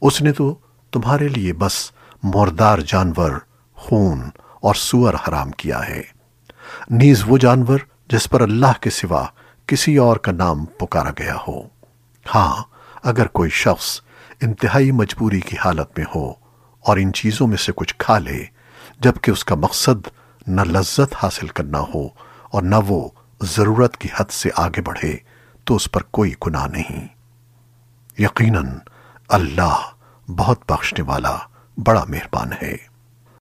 اس نے تو تمہارے لیے بس مردار جانور، خون اور سور حرام کیا ہے۔ نیز وہ جانور جس پر اللہ کے سوا کسی اور کا نام پکارا گیا ہو۔ ہاں اگر کوئی شخص انتہائی مجبوری کی حالت میں ہو اور ان چیزوں میں سے کچھ کھا لے، جبکہ اس کا مقصد نہ لذت حاصل کرنا ہو اور نہ وہ ضرورت کی حد سے آگے بڑھے، تو اس پر کوئی گناہ نہیں۔ یقیناً اللہ بہت بخشنے والا بڑا مہربان ہے۔